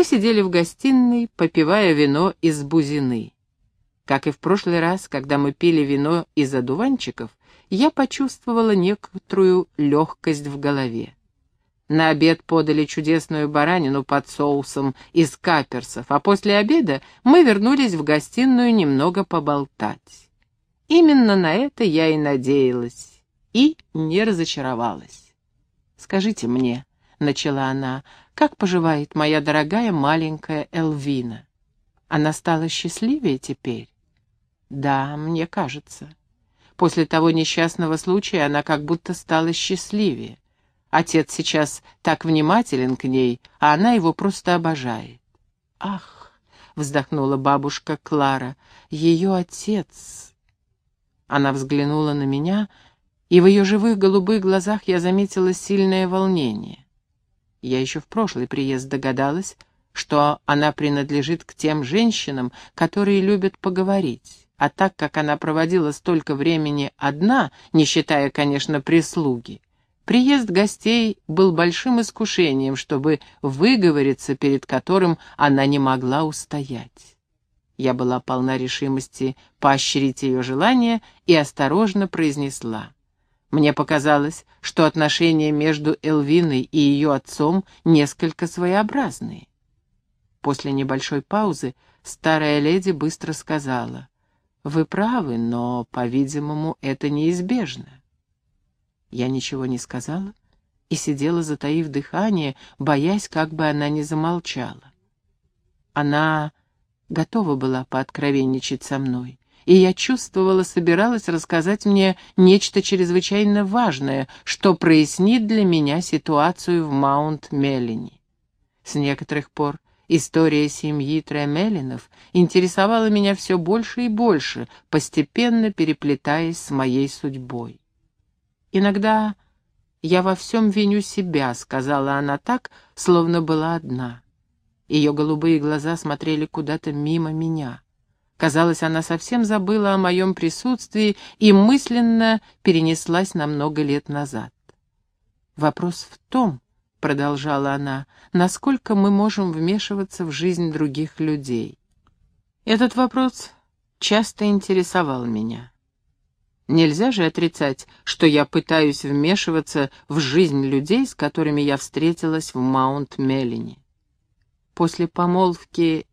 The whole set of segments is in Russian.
Мы сидели в гостиной, попивая вино из бузины. Как и в прошлый раз, когда мы пили вино из одуванчиков, я почувствовала некоторую легкость в голове. На обед подали чудесную баранину под соусом из каперсов, а после обеда мы вернулись в гостиную немного поболтать. Именно на это я и надеялась, и не разочаровалась. «Скажите мне», — начала она, — «как поживает моя дорогая маленькая Элвина? Она стала счастливее теперь?» «Да, мне кажется». После того несчастного случая она как будто стала счастливее. Отец сейчас так внимателен к ней, а она его просто обожает. «Ах!» — вздохнула бабушка Клара. «Ее отец...» Она взглянула на меня, и в ее живых голубых глазах я заметила сильное волнение. Я еще в прошлый приезд догадалась, что она принадлежит к тем женщинам, которые любят поговорить. А так как она проводила столько времени одна, не считая, конечно, прислуги, Приезд гостей был большим искушением, чтобы выговориться, перед которым она не могла устоять. Я была полна решимости поощрить ее желание и осторожно произнесла. Мне показалось, что отношения между Элвиной и ее отцом несколько своеобразные. После небольшой паузы старая леди быстро сказала, «Вы правы, но, по-видимому, это неизбежно. Я ничего не сказала и сидела, затаив дыхание, боясь, как бы она не замолчала. Она готова была пооткровенничать со мной, и я чувствовала, собиралась рассказать мне нечто чрезвычайно важное, что прояснит для меня ситуацию в Маунт-Меллини. С некоторых пор история семьи Тремелинов интересовала меня все больше и больше, постепенно переплетаясь с моей судьбой. «Иногда я во всем виню себя», — сказала она так, словно была одна. Ее голубые глаза смотрели куда-то мимо меня. Казалось, она совсем забыла о моем присутствии и мысленно перенеслась на много лет назад. «Вопрос в том», — продолжала она, — «насколько мы можем вмешиваться в жизнь других людей?» Этот вопрос часто интересовал меня. Нельзя же отрицать, что я пытаюсь вмешиваться в жизнь людей, с которыми я встретилась в Маунт-Меллине. После помолвки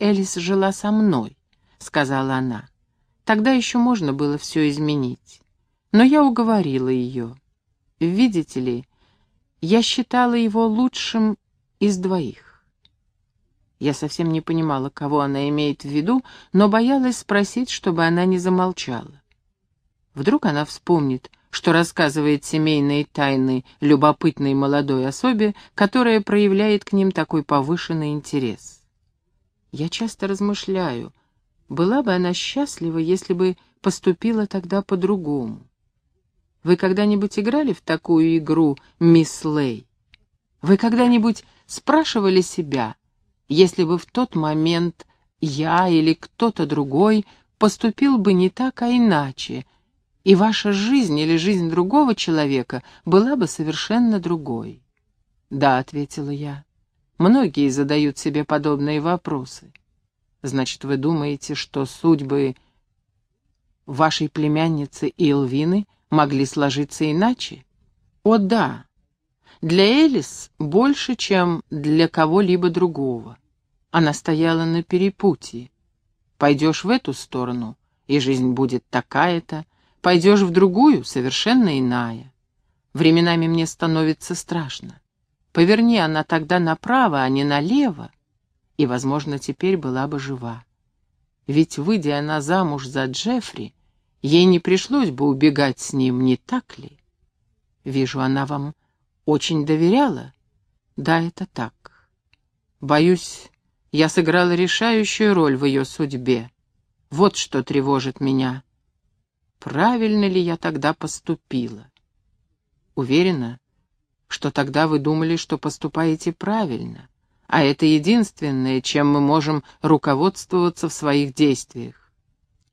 Элис жила со мной, сказала она. Тогда еще можно было все изменить. Но я уговорила ее. Видите ли, я считала его лучшим из двоих. Я совсем не понимала, кого она имеет в виду, но боялась спросить, чтобы она не замолчала. Вдруг она вспомнит, что рассказывает семейные тайны любопытной молодой особе, которая проявляет к ним такой повышенный интерес. Я часто размышляю, была бы она счастлива, если бы поступила тогда по-другому. Вы когда-нибудь играли в такую игру «Мисс Лей»? Вы когда-нибудь спрашивали себя, если бы в тот момент я или кто-то другой поступил бы не так, а иначе, и ваша жизнь или жизнь другого человека была бы совершенно другой. «Да», — ответила я, — «многие задают себе подобные вопросы. Значит, вы думаете, что судьбы вашей племянницы Илвины могли сложиться иначе? О, да. Для Элис больше, чем для кого-либо другого. Она стояла на перепутье. Пойдешь в эту сторону, и жизнь будет такая-то, Пойдешь в другую, совершенно иная. Временами мне становится страшно. Поверни она тогда направо, а не налево, и, возможно, теперь была бы жива. Ведь, выйдя она замуж за Джеффри, ей не пришлось бы убегать с ним, не так ли? Вижу, она вам очень доверяла. Да, это так. Боюсь, я сыграла решающую роль в ее судьбе. Вот что тревожит меня правильно ли я тогда поступила. Уверена, что тогда вы думали, что поступаете правильно, а это единственное, чем мы можем руководствоваться в своих действиях.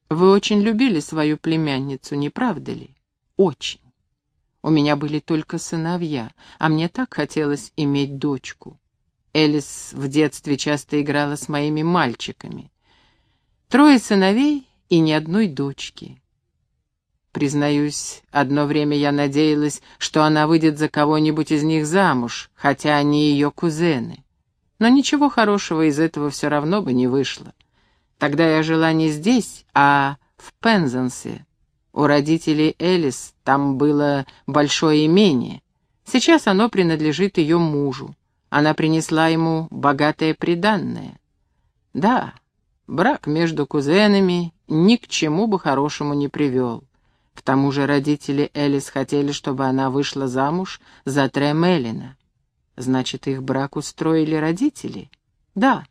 Вы очень любили свою племянницу, не правда ли? Очень. У меня были только сыновья, а мне так хотелось иметь дочку. Элис в детстве часто играла с моими мальчиками. Трое сыновей и ни одной дочки. Признаюсь, одно время я надеялась, что она выйдет за кого-нибудь из них замуж, хотя они ее кузены. Но ничего хорошего из этого все равно бы не вышло. Тогда я жила не здесь, а в Пензенсе. У родителей Элис там было большое имение. Сейчас оно принадлежит ее мужу. Она принесла ему богатое приданное. Да, брак между кузенами ни к чему бы хорошему не привел. К тому же родители Элис хотели, чтобы она вышла замуж за Тремелина. Значит, их брак устроили родители? Да.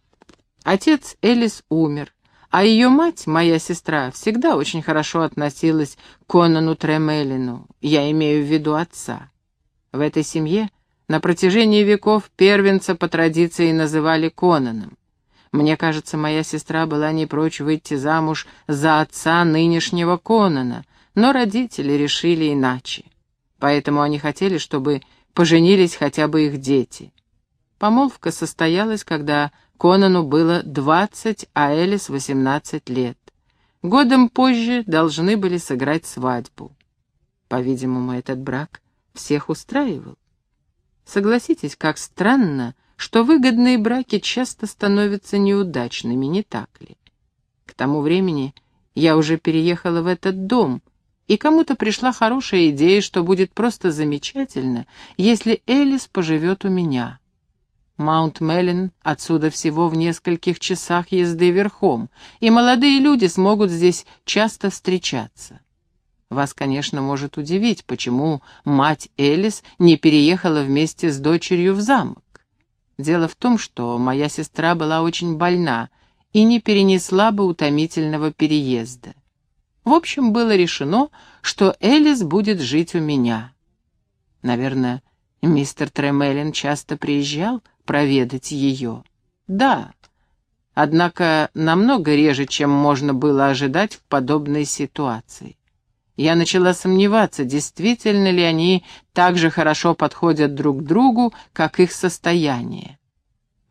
Отец Элис умер, а ее мать, моя сестра, всегда очень хорошо относилась к Конану Тремелину, я имею в виду отца. В этой семье на протяжении веков первенца по традиции называли Конаном. Мне кажется, моя сестра была не прочь выйти замуж за отца нынешнего Конана, но родители решили иначе. Поэтому они хотели, чтобы поженились хотя бы их дети. Помолвка состоялась, когда Конану было двадцать, а Элис восемнадцать лет. Годом позже должны были сыграть свадьбу. По-видимому, этот брак всех устраивал. Согласитесь, как странно, что выгодные браки часто становятся неудачными, не так ли? К тому времени я уже переехала в этот дом, и кому-то пришла хорошая идея, что будет просто замечательно, если Элис поживет у меня. Маунт Меллин отсюда всего в нескольких часах езды верхом, и молодые люди смогут здесь часто встречаться. Вас, конечно, может удивить, почему мать Элис не переехала вместе с дочерью в замок. Дело в том, что моя сестра была очень больна и не перенесла бы утомительного переезда. В общем, было решено, что Элис будет жить у меня. Наверное, мистер Тремелин часто приезжал проведать ее. Да, однако намного реже, чем можно было ожидать в подобной ситуации. Я начала сомневаться, действительно ли они так же хорошо подходят друг другу, как их состояние.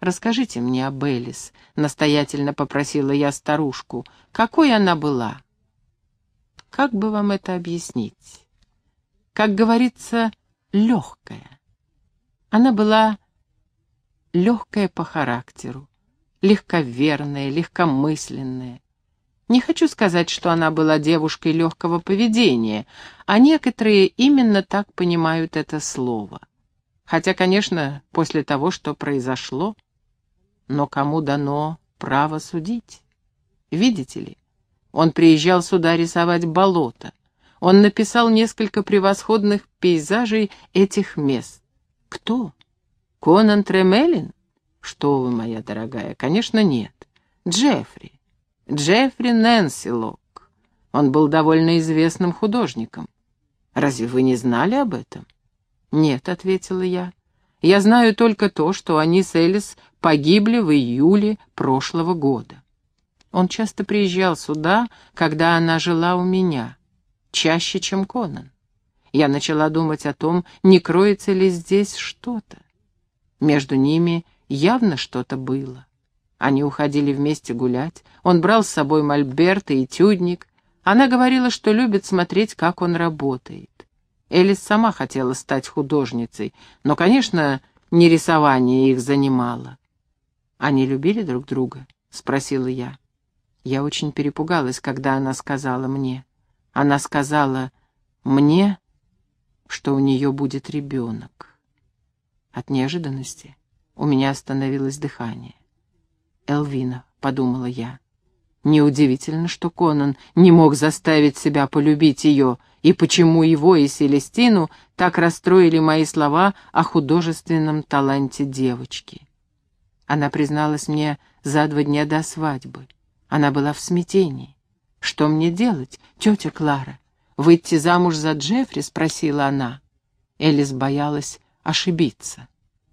«Расскажите мне об Элис», — настоятельно попросила я старушку. «Какой она была?» Как бы вам это объяснить? Как говорится, легкая. Она была легкая по характеру, легковерная, легкомысленная. Не хочу сказать, что она была девушкой легкого поведения, а некоторые именно так понимают это слово. Хотя, конечно, после того, что произошло, но кому дано право судить? Видите ли, он приезжал сюда рисовать болото. Он написал несколько превосходных пейзажей этих мест. Кто? Конан Тремелин? Что вы, моя дорогая, конечно, нет. Джеффри. Джеффри Нэнси Лок. Он был довольно известным художником. Разве вы не знали об этом? Нет, ответила я. Я знаю только то, что они с Элис погибли в июле прошлого года. Он часто приезжал сюда, когда она жила у меня, чаще, чем Конан. Я начала думать о том, не кроется ли здесь что-то. Между ними явно что-то было. Они уходили вместе гулять, он брал с собой мольберт и этюдник. Она говорила, что любит смотреть, как он работает. Элис сама хотела стать художницей, но, конечно, не рисование их занимало. «Они любили друг друга?» — спросила я. Я очень перепугалась, когда она сказала мне. Она сказала мне, что у нее будет ребенок. От неожиданности у меня остановилось дыхание. «Элвина», — подумала я. Неудивительно, что Конан не мог заставить себя полюбить ее, и почему его и Селестину так расстроили мои слова о художественном таланте девочки. Она призналась мне за два дня до свадьбы. Она была в смятении. «Что мне делать, тетя Клара? Выйти замуж за Джеффри?» — спросила она. Элис боялась ошибиться.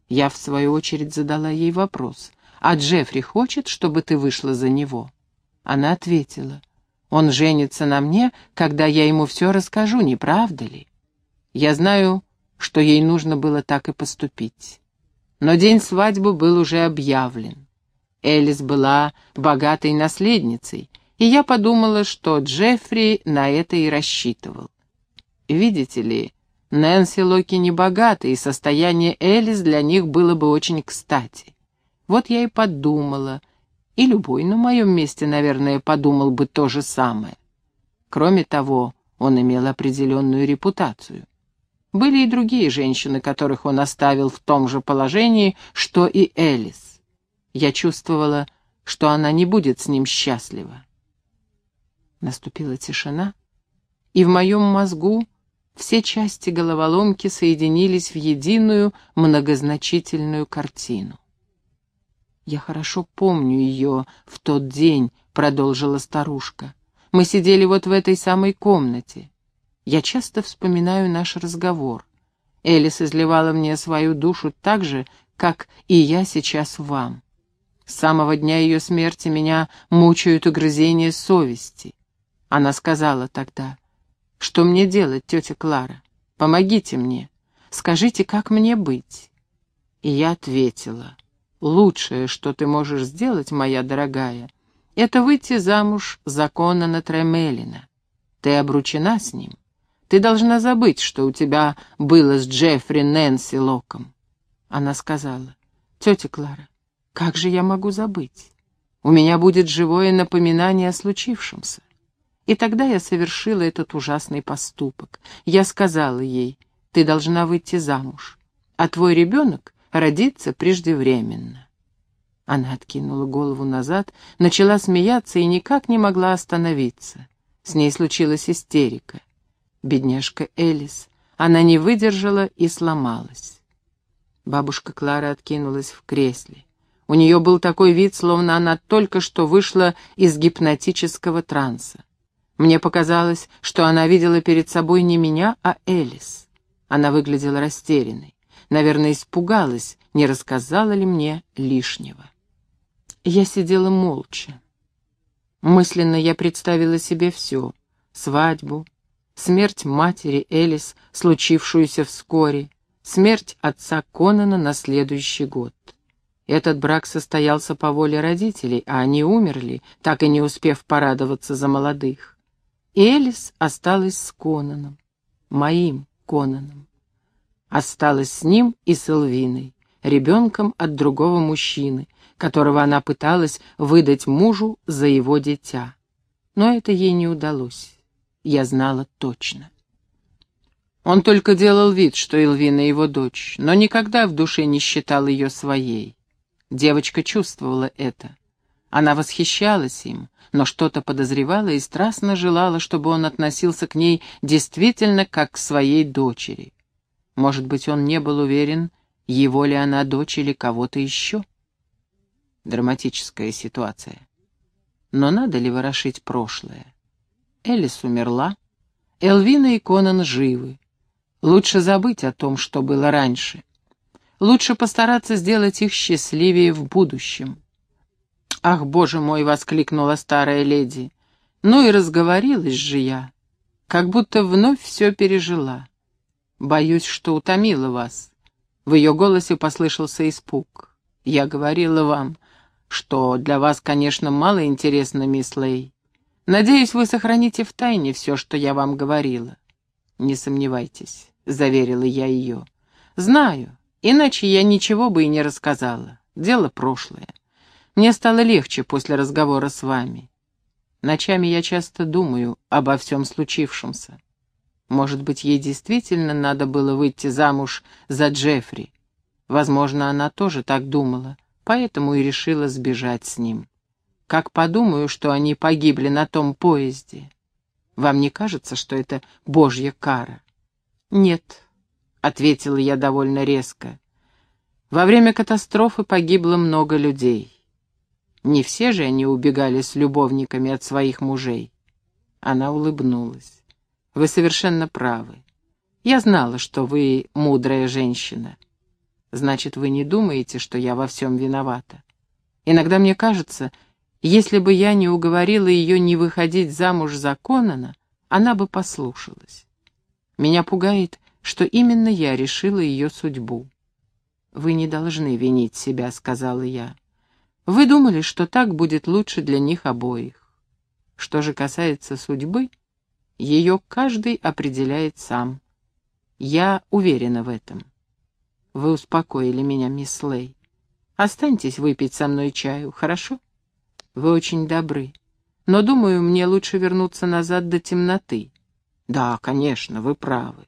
Я, в свою очередь, задала ей вопрос. «А Джеффри хочет, чтобы ты вышла за него?» Она ответила. «Он женится на мне, когда я ему все расскажу, не правда ли?» Я знаю, что ей нужно было так и поступить. Но день свадьбы был уже объявлен. Элис была богатой наследницей, и я подумала, что Джеффри на это и рассчитывал. Видите ли, Нэнси Локи не богата, и состояние Элис для них было бы очень кстати. Вот я и подумала, и любой на моем месте, наверное, подумал бы то же самое. Кроме того, он имел определенную репутацию. Были и другие женщины, которых он оставил в том же положении, что и Элис. Я чувствовала, что она не будет с ним счастлива. Наступила тишина, и в моем мозгу все части головоломки соединились в единую многозначительную картину. «Я хорошо помню ее в тот день», — продолжила старушка. «Мы сидели вот в этой самой комнате. Я часто вспоминаю наш разговор. Элис изливала мне свою душу так же, как и я сейчас вам. С самого дня ее смерти меня мучают угрызения совести. Она сказала тогда, что мне делать, тетя Клара? Помогите мне. Скажите, как мне быть? И я ответила, лучшее, что ты можешь сделать, моя дорогая, это выйти замуж за Конана Тремелина. Ты обручена с ним. Ты должна забыть, что у тебя было с Джеффри Нэнси Локом. Она сказала, тетя Клара, как же я могу забыть? У меня будет живое напоминание о случившемся. И тогда я совершила этот ужасный поступок. Я сказала ей, ты должна выйти замуж, а твой ребенок родится преждевременно. Она откинула голову назад, начала смеяться и никак не могла остановиться. С ней случилась истерика. Бедняжка Элис. Она не выдержала и сломалась. Бабушка Клара откинулась в кресле. У нее был такой вид, словно она только что вышла из гипнотического транса. Мне показалось, что она видела перед собой не меня, а Элис. Она выглядела растерянной. Наверное, испугалась, не рассказала ли мне лишнего. Я сидела молча. Мысленно я представила себе все — свадьбу, смерть матери Элис, случившуюся вскоре, смерть отца Конана на следующий год. Этот брак состоялся по воле родителей, а они умерли, так и не успев порадоваться за молодых. Элис осталась с Конаном, моим Конаном. Осталась с ним и с Элвиной, ребенком от другого мужчины, которого она пыталась выдать мужу за его дитя. Но это ей не удалось. Я знала точно. Он только делал вид, что Элвина его дочь, но никогда в душе не считал ее своей. Девочка чувствовала это. Она восхищалась им, но что-то подозревала и страстно желала, чтобы он относился к ней действительно как к своей дочери. Может быть, он не был уверен, его ли она дочь или кого-то еще. Драматическая ситуация. Но надо ли ворошить прошлое? Элис умерла, Элвина и Конан живы. Лучше забыть о том, что было раньше. Лучше постараться сделать их счастливее в будущем. «Ах, боже мой!» — воскликнула старая леди. «Ну и разговорилась же я, как будто вновь все пережила. Боюсь, что утомила вас». В ее голосе послышался испуг. «Я говорила вам, что для вас, конечно, мало интересно, мисс Лей. Надеюсь, вы сохраните в тайне все, что я вам говорила». «Не сомневайтесь», — заверила я ее. «Знаю, иначе я ничего бы и не рассказала. Дело прошлое. Мне стало легче после разговора с вами. Ночами я часто думаю обо всем случившемся. Может быть, ей действительно надо было выйти замуж за Джеффри. Возможно, она тоже так думала, поэтому и решила сбежать с ним. Как подумаю, что они погибли на том поезде. Вам не кажется, что это божья кара? Нет, — ответила я довольно резко. Во время катастрофы погибло много людей. Не все же они убегали с любовниками от своих мужей. Она улыбнулась. Вы совершенно правы. Я знала, что вы мудрая женщина. Значит, вы не думаете, что я во всем виновата. Иногда мне кажется, если бы я не уговорила ее не выходить замуж за Конана, она бы послушалась. Меня пугает, что именно я решила ее судьбу. «Вы не должны винить себя», — сказала я. «Вы думали, что так будет лучше для них обоих. Что же касается судьбы, ее каждый определяет сам. Я уверена в этом. Вы успокоили меня, мисс Лей. Останьтесь выпить со мной чаю, хорошо? Вы очень добры. Но, думаю, мне лучше вернуться назад до темноты. Да, конечно, вы правы.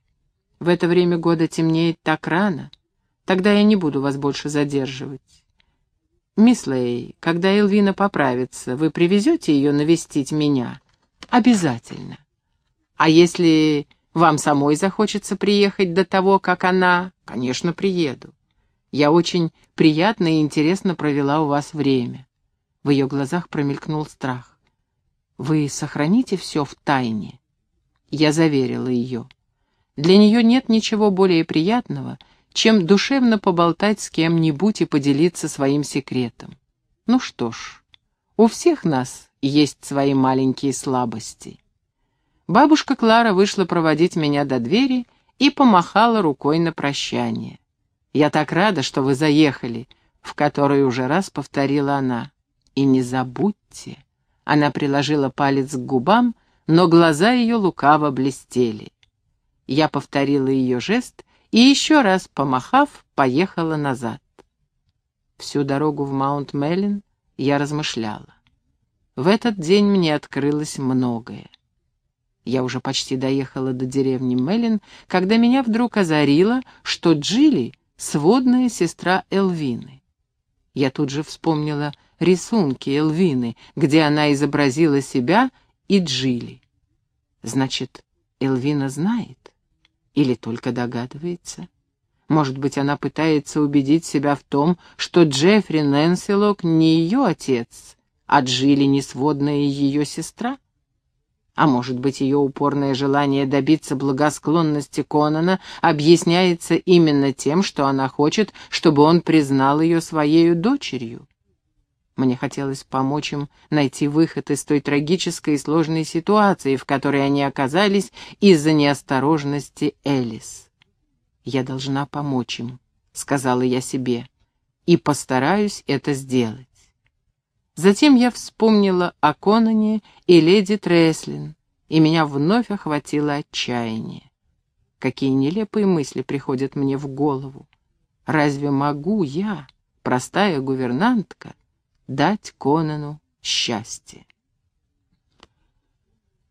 В это время года темнеет так рано. Тогда я не буду вас больше задерживать. Мисс Лей, когда Элвина поправится, вы привезете ее навестить меня? Обязательно. А если вам самой захочется приехать до того, как она... Конечно, приеду. Я очень приятно и интересно провела у вас время. В ее глазах промелькнул страх. Вы сохраните все в тайне? Я заверила ее. Для нее нет ничего более приятного, чем душевно поболтать с кем-нибудь и поделиться своим секретом. Ну что ж, у всех нас есть свои маленькие слабости. Бабушка Клара вышла проводить меня до двери и помахала рукой на прощание. «Я так рада, что вы заехали», — в который уже раз повторила она. «И не забудьте». Она приложила палец к губам, но глаза ее лукаво блестели. Я повторила ее жест и еще раз, помахав, поехала назад. Всю дорогу в Маунт-Меллин я размышляла. В этот день мне открылось многое. Я уже почти доехала до деревни Меллин, когда меня вдруг озарило, что Джилли — сводная сестра Элвины. Я тут же вспомнила рисунки Элвины, где она изобразила себя и Джилли. Значит, Элвина знает или только догадывается? Может быть, она пытается убедить себя в том, что Джеффри Нэнсилок не ее отец, а Джилли не сводная ее сестра? А может быть, ее упорное желание добиться благосклонности Конана объясняется именно тем, что она хочет, чтобы он признал ее своей дочерью? Мне хотелось помочь им найти выход из той трагической и сложной ситуации, в которой они оказались из-за неосторожности Элис. «Я должна помочь им», — сказала я себе, — «и постараюсь это сделать». Затем я вспомнила о Конане и леди Треслин, и меня вновь охватило отчаяние. Какие нелепые мысли приходят мне в голову. Разве могу я, простая гувернантка, дать Конану счастье?